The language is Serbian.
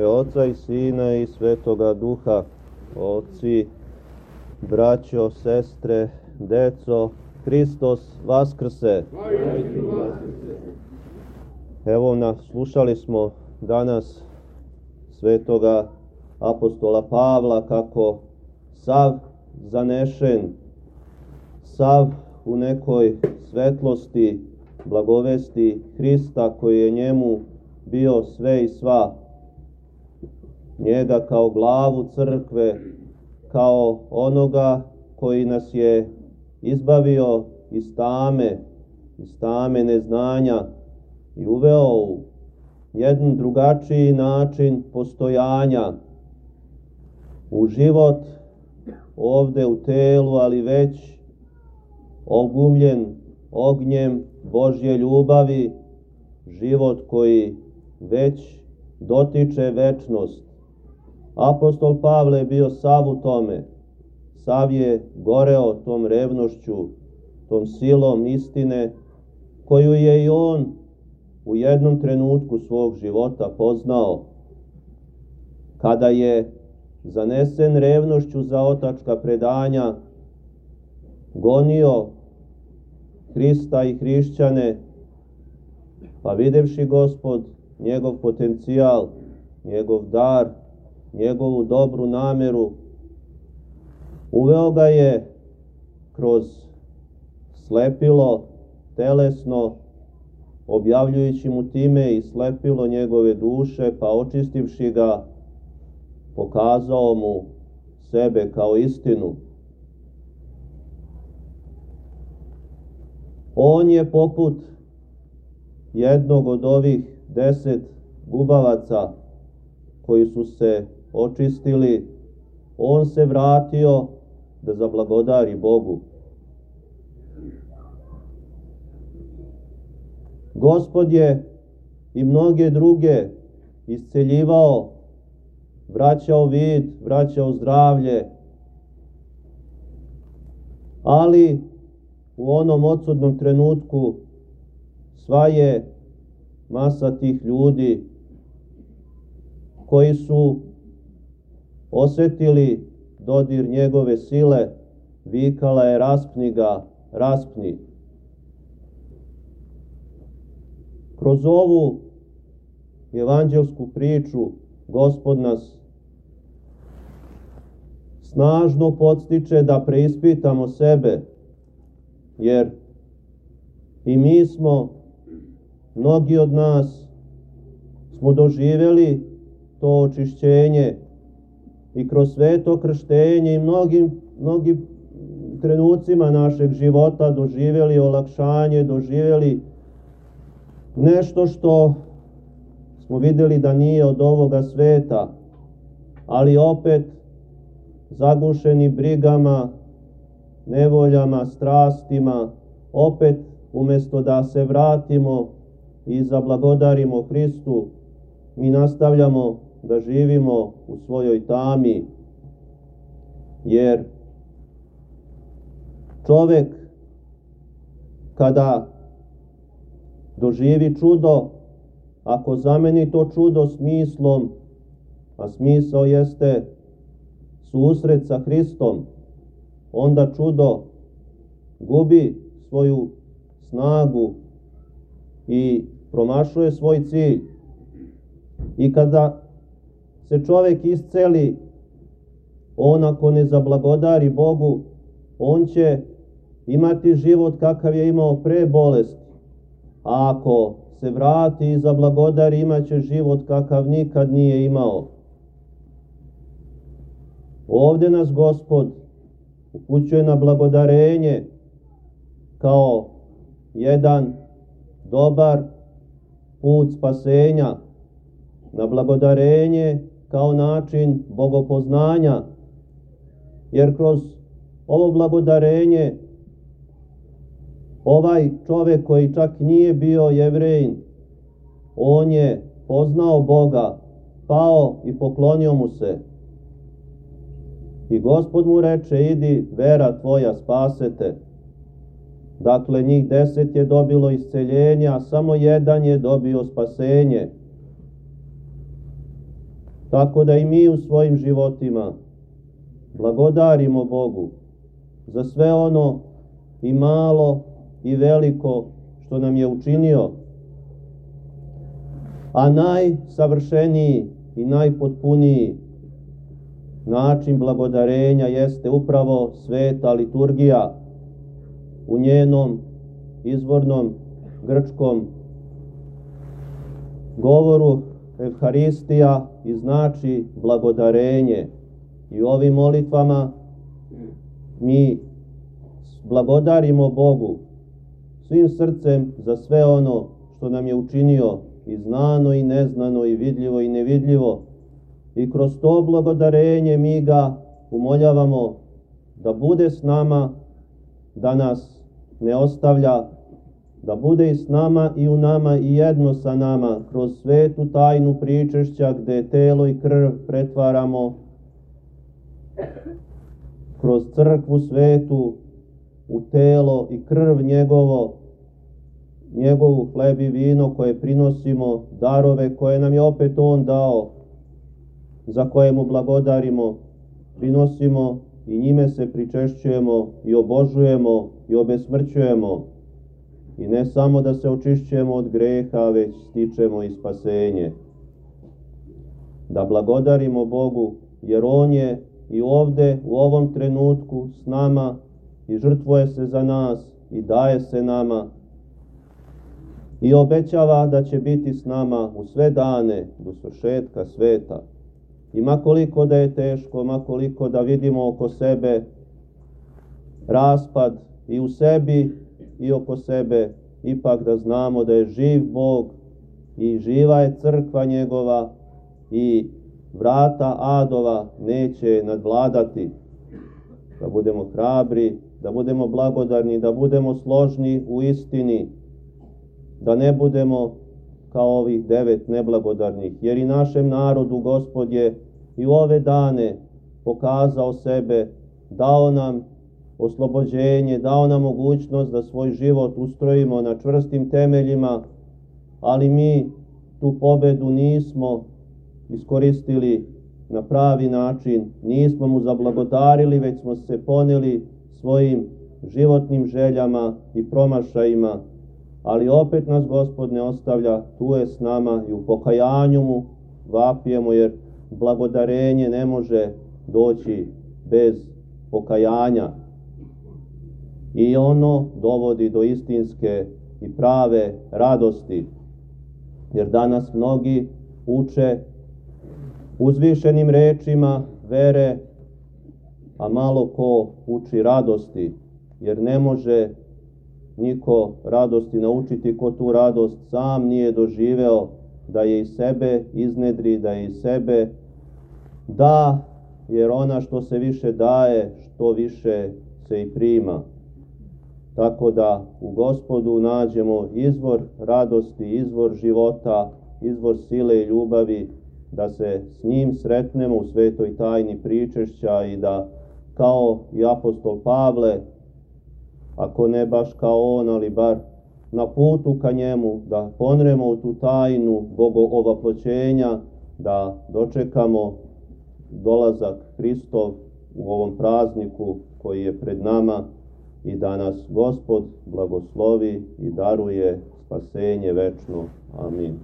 ime Oca i Sina i Svetoga Duha, oci, braćo, sestre, deco, Hristos Vaskrse. Evo na, slušali smo danas svetoga apostola Pavla kako sav zanešen, sav u nekoj svetlosti, blagovesti Hrista koji je njemu bio sve i sva, njega kao glavu crkve, kao onoga koji nas je izbavio iz tame, iz tame neznanja i uveo u jedan drugačiji način postojanja u život ovde u telu, ali već ogumljen ognjem Božje ljubavi, život koji već dotiče večnost. Apostol Pavle je bio sav u tome. Sav je goreo tom revnošću, tom silom istine, koju je i on u jednom trenutku svog života poznao, kada je zanesen revnošću za otačka predanja, gonio Hrista i hrišćane, pa videvši gospod njegov potencijal, njegov dar, njegovu dobru nameru, uveo ga je kroz slepilo telesno, objavljujući mu time i slepilo njegove duše, pa očistivši ga, pokazao mu sebe kao istinu. On je poput jednog od ovih deset gubavaca koji su se očistili, on se vratio da zablagodari Bogu. Gospod je i mnoge druge isceljivao, vraćao vid, vraćao zdravlje, ali u onom odsudnom trenutku sva je masa tih ljudi koji su osetili dodir njegove sile, vikala je raspni ga, raspni. Kroz ovu evanđelsku priču Gospod nas snažno podstiče da preispitamo sebe, jer i mi smo, mnogi od nas, smo doživjeli to očišćenje i kroz sveto krštenje i mnogim, mnogim trenucima našeg života doživjeli olakšanje, doživjeli nešto što smo videli da nije od ovoga sveta, ali opet zagušeni brigama, nevoljama, strastima, opet umesto da se vratimo i zablagodarimo Hristu, mi nastavljamo da živimo u svojoj tami, jer čovek kada doživi čudo, ako zameni to čudo smislom, a smisao jeste susret sa Hristom, onda čudo gubi svoju snagu i promašuje svoj cilj. I kada se čovek isceli, on ako ne zablagodari Bogu, on će imati život kakav je imao pre bolesti. A ako se vrati i zablagodari, imaće život kakav nikad nije imao. Ovde nas Gospod upućuje na blagodarenje kao jedan dobar put spasenja, na blagodarenje kao način bogopoznanja, jer kroz ovo blagodarenje ovaj čovek koji čak nije bio jevrejin, on je poznao Boga, pao i poklonio mu se. I gospod mu reče, idi, vera tvoja spasete. Dakle, njih deset je dobilo isceljenje, a samo jedan je dobio spasenje. Tako da i mi u svojim životima blagodarimo Bogu za sve ono i malo i veliko što nam je učinio. A najsavršeniji i najpotpuniji način blagodarenja jeste upravo sveta liturgija u njenom izvornom grčkom govoru Evharistija i znači blagodarenje. I ovim molitvama mi blagodarimo Bogu svim srcem za sve ono što nam je učinio i znano i neznano i vidljivo i nevidljivo. I kroz to blagodarenje mi ga umoljavamo da bude s nama, da nas ne ostavlja, da bude i s nama i u nama i jedno sa nama kroz svetu tajnu pričešća gde telo i krv pretvaramo kroz crkvu svetu u telo i krv njegovo, njegovu hleb i vino koje prinosimo, darove koje nam je opet on dao, za koje mu blagodarimo, prinosimo i njime se pričešćujemo i obožujemo i obesmrćujemo. I ne samo da se očišćujemo od greha, već stičemo i spasenje. Da blagodarimo Bogu, jer On je i ovde, u ovom trenutku, s nama i žrtvuje se za nas i daje se nama i obećava da će biti s nama u sve dane do svršetka sveta. I makoliko da je teško, makoliko da vidimo oko sebe raspad i u sebi i oko sebe, ipak da znamo da je živ Bog i živa je crkva njegova i vrata adova neće nadvladati. Da budemo hrabri, da budemo blagodarni, da budemo složni u istini, da ne budemo kao ovih devet neblagodarnih, jer i našem narodu Gospod je i ove dane pokazao sebe, dao nam oslobođenje, dao nam mogućnost da svoj život ustrojimo na čvrstim temeljima, ali mi tu pobedu nismo iskoristili na pravi način, nismo mu zablagodarili, već smo se poneli svojim životnim željama i promašajima, ali opet nas Gospod ne ostavlja, tu je s nama i u pokajanju mu vapijemo, jer blagodarenje ne može doći bez pokajanja. I ono dovodi do istinske i prave radosti, jer danas mnogi uče uzvišenim rečima vere, a malo ko uči radosti, jer ne može niko radosti naučiti ko tu radost sam nije doživeo da je i sebe iznedri, da je i sebe da, jer ona što se više daje, što više se i prima. Tako da u gospodu nađemo izvor radosti, izvor života, izvor sile i ljubavi, da se s njim sretnemo u svetoj tajni pričešća i da kao i apostol Pavle, ako ne baš kao on, ali bar na putu ka njemu, da ponremo u tu tajnu bogovoploćenja, da dočekamo dolazak Hristov u ovom prazniku koji je pred nama i da nas Gospod blagoslovi i daruje spasenje večno. Amin.